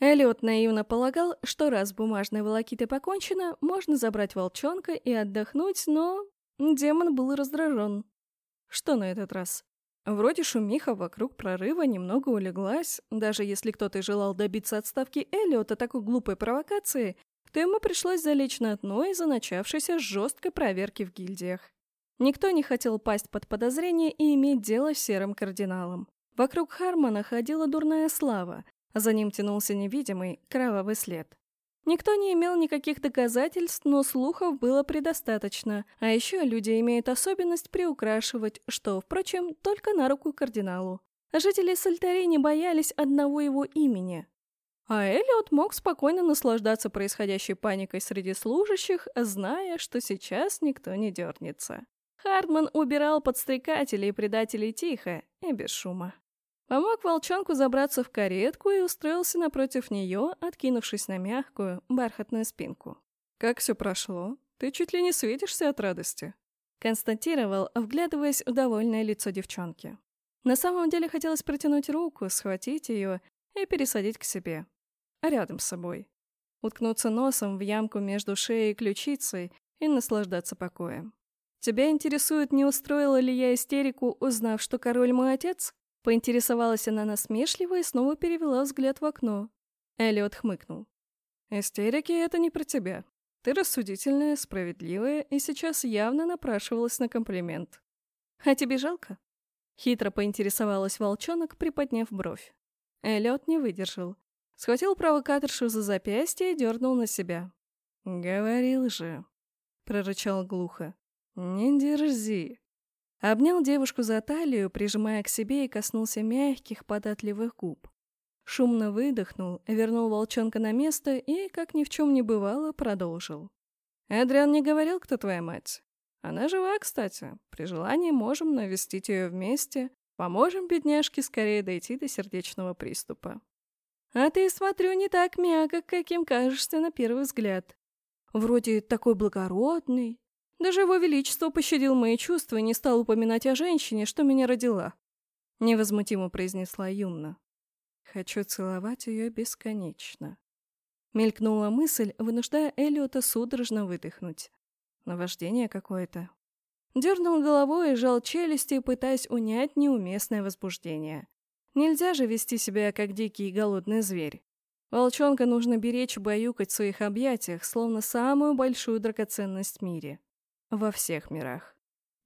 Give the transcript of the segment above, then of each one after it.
Эллиот наивно полагал, что раз бумажной волокитой покончено, можно забрать волчонка и отдохнуть, но... Демон был раздражен. Что на этот раз? Вроде шумиха вокруг прорыва немного улеглась, даже если кто-то желал добиться отставки Эллиота такой глупой провокации, то ему пришлось залечь на дно из-за начавшейся жесткой проверки в гильдиях. Никто не хотел пасть под подозрение и иметь дело с серым кардиналом. Вокруг Хармона ходила дурная слава, за ним тянулся невидимый, кровавый след. Никто не имел никаких доказательств, но слухов было предостаточно, а еще люди имеют особенность приукрашивать, что, впрочем, только на руку кардиналу. Жители Сальтари не боялись одного его имени. А Эллиот мог спокойно наслаждаться происходящей паникой среди служащих, зная, что сейчас никто не дернется. Хардман убирал подстрекателей и предателей тихо и без шума. Помог волчонку забраться в каретку и устроился напротив нее, откинувшись на мягкую, бархатную спинку. «Как все прошло? Ты чуть ли не светишься от радости», — констатировал, вглядываясь в довольное лицо девчонки. На самом деле хотелось протянуть руку, схватить ее и пересадить к себе. Рядом с собой. Уткнуться носом в ямку между шеей и ключицей и наслаждаться покоем. «Тебя интересует, не устроила ли я истерику, узнав, что король мой отец?» Поинтересовалась она насмешливо и снова перевела взгляд в окно. Элliot хмыкнул. «Истерики — это не про тебя. Ты рассудительная, справедливая и сейчас явно напрашивалась на комплимент. А тебе жалко?» Хитро поинтересовалась волчонок, приподняв бровь. Эллиот не выдержал. Схватил провокаторшу за запястье и дернул на себя. «Говорил же», — прорычал глухо. «Не дерзи». Обнял девушку за талию, прижимая к себе и коснулся мягких, податливых губ. Шумно выдохнул, вернул волчонка на место и, как ни в чем не бывало, продолжил. «Эдриан не говорил, кто твоя мать? Она жива, кстати. При желании можем навестить ее вместе, поможем бедняжке скорее дойти до сердечного приступа». «А ты, смотрю, не так мягок, каким кажешься на первый взгляд. Вроде такой благородный, даже его величество пощадил мои чувства и не стал упоминать о женщине, что меня родила. Невозмутимо произнесла Юнна. Хочу целовать ее бесконечно. Мелькнула мысль, вынуждая Элиота судорожно выдохнуть. Наваждение какое-то. Дернул головой и сжал челюсти, пытаясь унять неуместное возбуждение. Нельзя же вести себя, как дикий и голодный зверь. Волчонка нужно беречь и баюкать в своих объятиях, словно самую большую драгоценность в мире. Во всех мирах.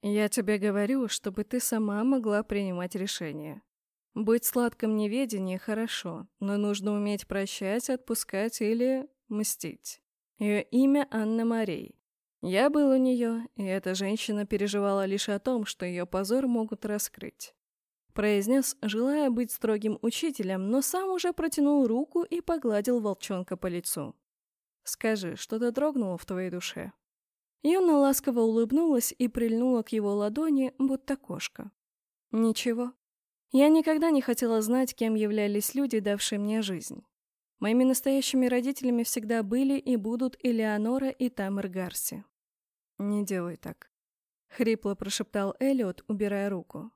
Я тебе говорю, чтобы ты сама могла принимать решения. Быть сладком неведении хорошо, но нужно уметь прощать, отпускать или мстить. Ее имя Анна Марей. Я был у нее, и эта женщина переживала лишь о том, что ее позор могут раскрыть. Произнес, желая быть строгим учителем, но сам уже протянул руку и погладил волчонка по лицу. «Скажи, что-то дрогнуло в твоей душе?» Юна ласково улыбнулась и прильнула к его ладони, будто кошка. «Ничего. Я никогда не хотела знать, кем являлись люди, давшие мне жизнь. Моими настоящими родителями всегда были и будут Элеонора и Тамер Гарси». «Не делай так», — хрипло прошептал Эллиот, убирая руку.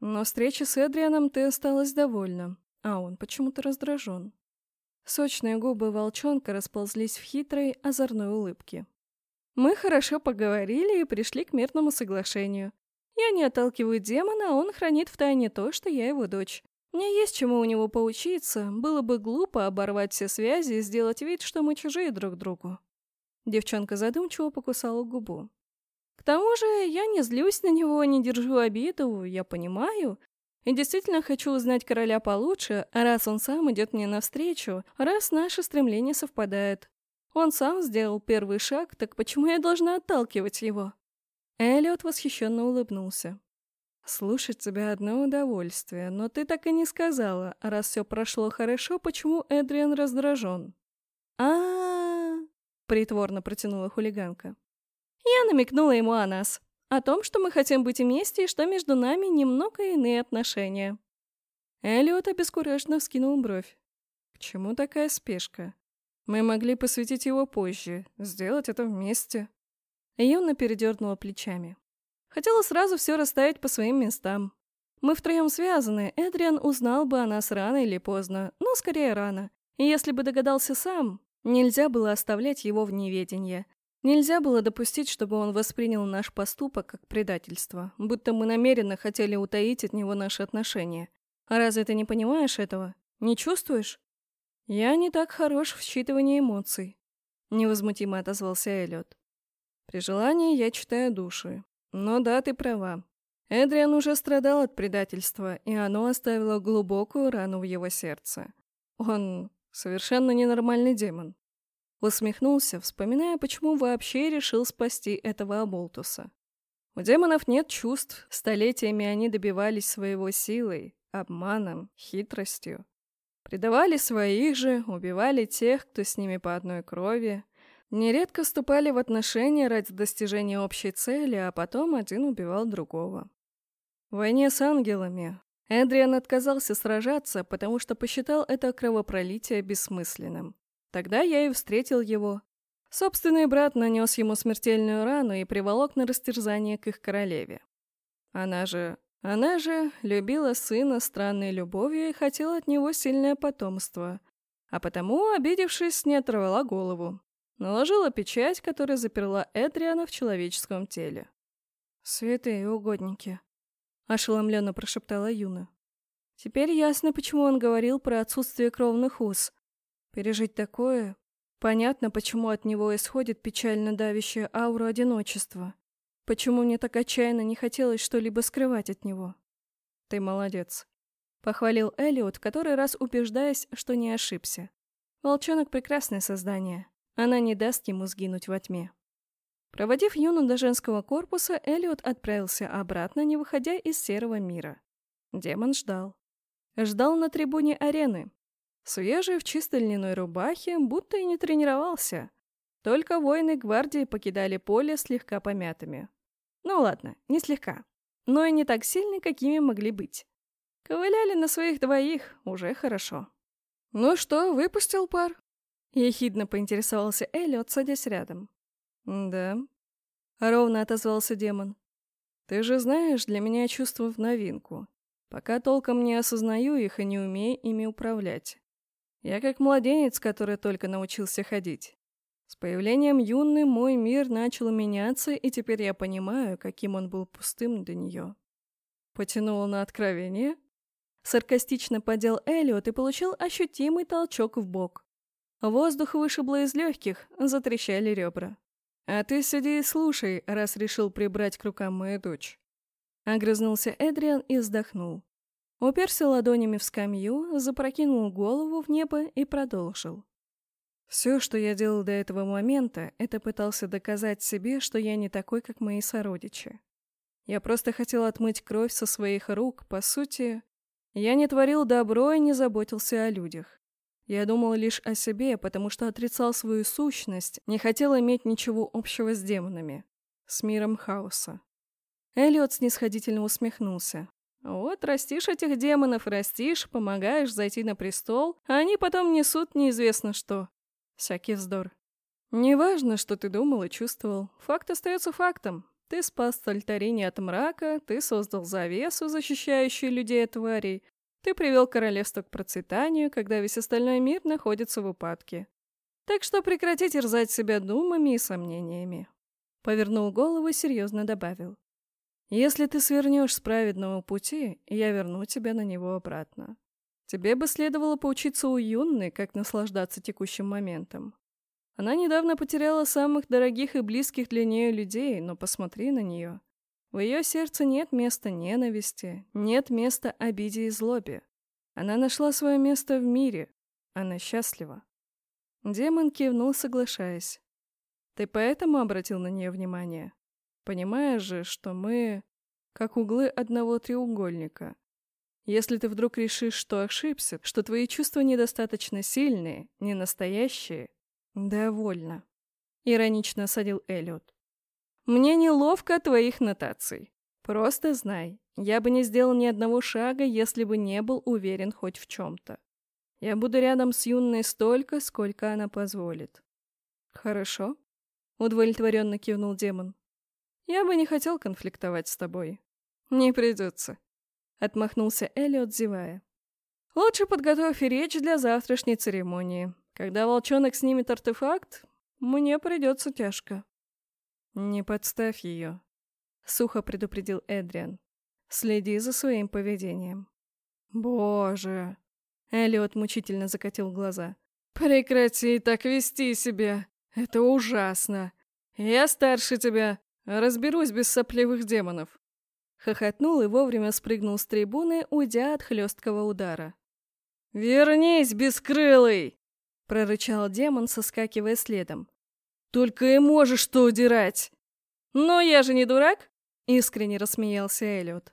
«Но встречи с Эдрианом ты осталась довольна, а он почему-то раздражен». Сочные губы волчонка расползлись в хитрой, озорной улыбке. Мы хорошо поговорили и пришли к мирному соглашению. Я не отталкиваю демона, а он хранит в тайне то, что я его дочь. Мне есть чему у него поучиться, было бы глупо оборвать все связи и сделать вид, что мы чужие друг другу. Девчонка задумчиво покусала губу. К тому же я не злюсь на него, не держу обиду, я понимаю. И действительно хочу узнать короля получше, раз он сам идет мне навстречу, раз наши стремления совпадают. Он сам сделал первый шаг, так почему я должна отталкивать его? Эллиот восхищенно улыбнулся. «Слушать тебя одно удовольствие, но ты так и не сказала, раз все прошло хорошо, почему Эдриан раздражен?» а, притворно протянула хулиганка. Я намекнула ему о нас, о том, что мы хотим быть вместе и что между нами немного иные отношения. Эллиот обескураженно вскинул бровь. «К чему такая спешка? Мы могли посвятить его позже, сделать это вместе. Юна передернула плечами. Хотела сразу все расставить по своим местам. Мы втроем связаны, Эдриан узнал бы о нас рано или поздно, но скорее рано. И если бы догадался сам, нельзя было оставлять его в неведении. Нельзя было допустить, чтобы он воспринял наш поступок как предательство, будто мы намеренно хотели утаить от него наши отношения. А разве ты не понимаешь этого? Не чувствуешь? Я не так хорош в считывании эмоций. Невозмутимо отозвался Эллиот. При желании я читаю души. Но да, ты права. Эдриан уже страдал от предательства, и оно оставило глубокую рану в его сердце. Он совершенно ненормальный демон. Усмехнулся, вспоминая, почему вообще решил спасти этого оболтуса. У демонов нет чувств, столетиями они добивались своего силой, обманом, хитростью. Предавали своих же, убивали тех, кто с ними по одной крови, нередко вступали в отношения ради достижения общей цели, а потом один убивал другого. В войне с ангелами Эдриан отказался сражаться, потому что посчитал это кровопролитие бессмысленным. Тогда я и встретил его. Собственный брат нанес ему смертельную рану и приволок на растерзание к их королеве. Она же... Она же любила сына странной любовью и хотела от него сильное потомство. А потому, обидевшись, не оторвала голову. Наложила печать, которая заперла Эдриана в человеческом теле. «Святые угодники», — ошеломленно прошептала Юна. «Теперь ясно, почему он говорил про отсутствие кровных уз. Пережить такое... Понятно, почему от него исходит печально давящая аура одиночества. Почему мне так отчаянно не хотелось что-либо скрывать от него. Ты молодец. Похвалил Элиот, который раз убеждаясь, что не ошибся. Волчонок — прекрасное создание. Она не даст ему сгинуть во тьме. Проводив Юну до женского корпуса, Элиот отправился обратно, не выходя из серого мира. Демон ждал. Ждал на трибуне арены. Свежий в чистой льняной рубахе, будто и не тренировался. Только воины гвардии покидали поле слегка помятыми. Ну ладно, не слегка. Но и не так сильно, какими могли быть. Ковыляли на своих двоих, уже хорошо. «Ну что, выпустил пар?» Ехидно поинтересовался Эллиот, садясь рядом. «Да», — ровно отозвался демон. «Ты же знаешь, для меня чувства в новинку. Пока толком не осознаю их и не умею ими управлять. Я как младенец, который только научился ходить. С появлением Юны мой мир начал меняться, и теперь я понимаю, каким он был пустым для нее». Потянула на откровение? Саркастично подел Эллиот и получил ощутимый толчок в бок. Воздух вышибло из легких, затрещали ребра. «А ты сиди и слушай, раз решил прибрать к рукам мою дочь». Огрызнулся Эдриан и вздохнул. Уперся ладонями в скамью, запрокинул голову в небо и продолжил. Все, что я делал до этого момента, это пытался доказать себе, что я не такой, как мои сородичи. Я просто хотел отмыть кровь со своих рук, по сути. Я не творил добро и не заботился о людях. Я думал лишь о себе, потому что отрицал свою сущность, не хотел иметь ничего общего с демонами, с миром хаоса. Эллиот снисходительно усмехнулся. «Вот растишь этих демонов, растишь, помогаешь зайти на престол, а они потом несут неизвестно что. Всякий вздор. Неважно, что ты думал и чувствовал, факт остается фактом. Ты спас Альтарини от мрака, ты создал завесу, защищающую людей от тварей, ты привел королевство к процветанию, когда весь остальной мир находится в упадке. Так что прекрати терзать себя думами и сомнениями. Повернул голову и серьезно добавил. Если ты свернешь с праведного пути, я верну тебя на него обратно. Тебе бы следовало поучиться у Юнны, как наслаждаться текущим моментом. Она недавно потеряла самых дорогих и близких для нее людей, но посмотри на нее. В ее сердце нет места ненависти, нет места обиде и злобе. Она нашла свое место в мире. Она счастлива. Демон кивнул, соглашаясь. Ты поэтому обратил на нее внимание? Понимаешь же, что мы как углы одного треугольника. Если ты вдруг решишь, что ошибся, что твои чувства недостаточно сильные, не настоящие, довольно. Иронично осадил Эллиот. Мне неловко от твоих нотаций. Просто знай, я бы не сделал ни одного шага, если бы не был уверен хоть в чем-то. Я буду рядом с юной столько, сколько она позволит. Хорошо? Удовлетворенно кивнул демон. Я бы не хотел конфликтовать с тобой. Не придется. Отмахнулся Элliот, зевая. Лучше подготовь речь для завтрашней церемонии. Когда волчонок снимет артефакт, мне придется тяжко. Не подставь ее, сухо предупредил Эдриан. Следи за своим поведением. Боже. Элиот мучительно закатил глаза. Прекрати так вести себя. Это ужасно. Я старше тебя. Разберусь без сопливых демонов. Хохотнул и вовремя спрыгнул с трибуны, уйдя от хлесткого удара. «Вернись, бескрылый!» — прорычал демон, соскакивая следом. «Только и можешь что удирать!» «Но я же не дурак!» — искренне рассмеялся Эллиот.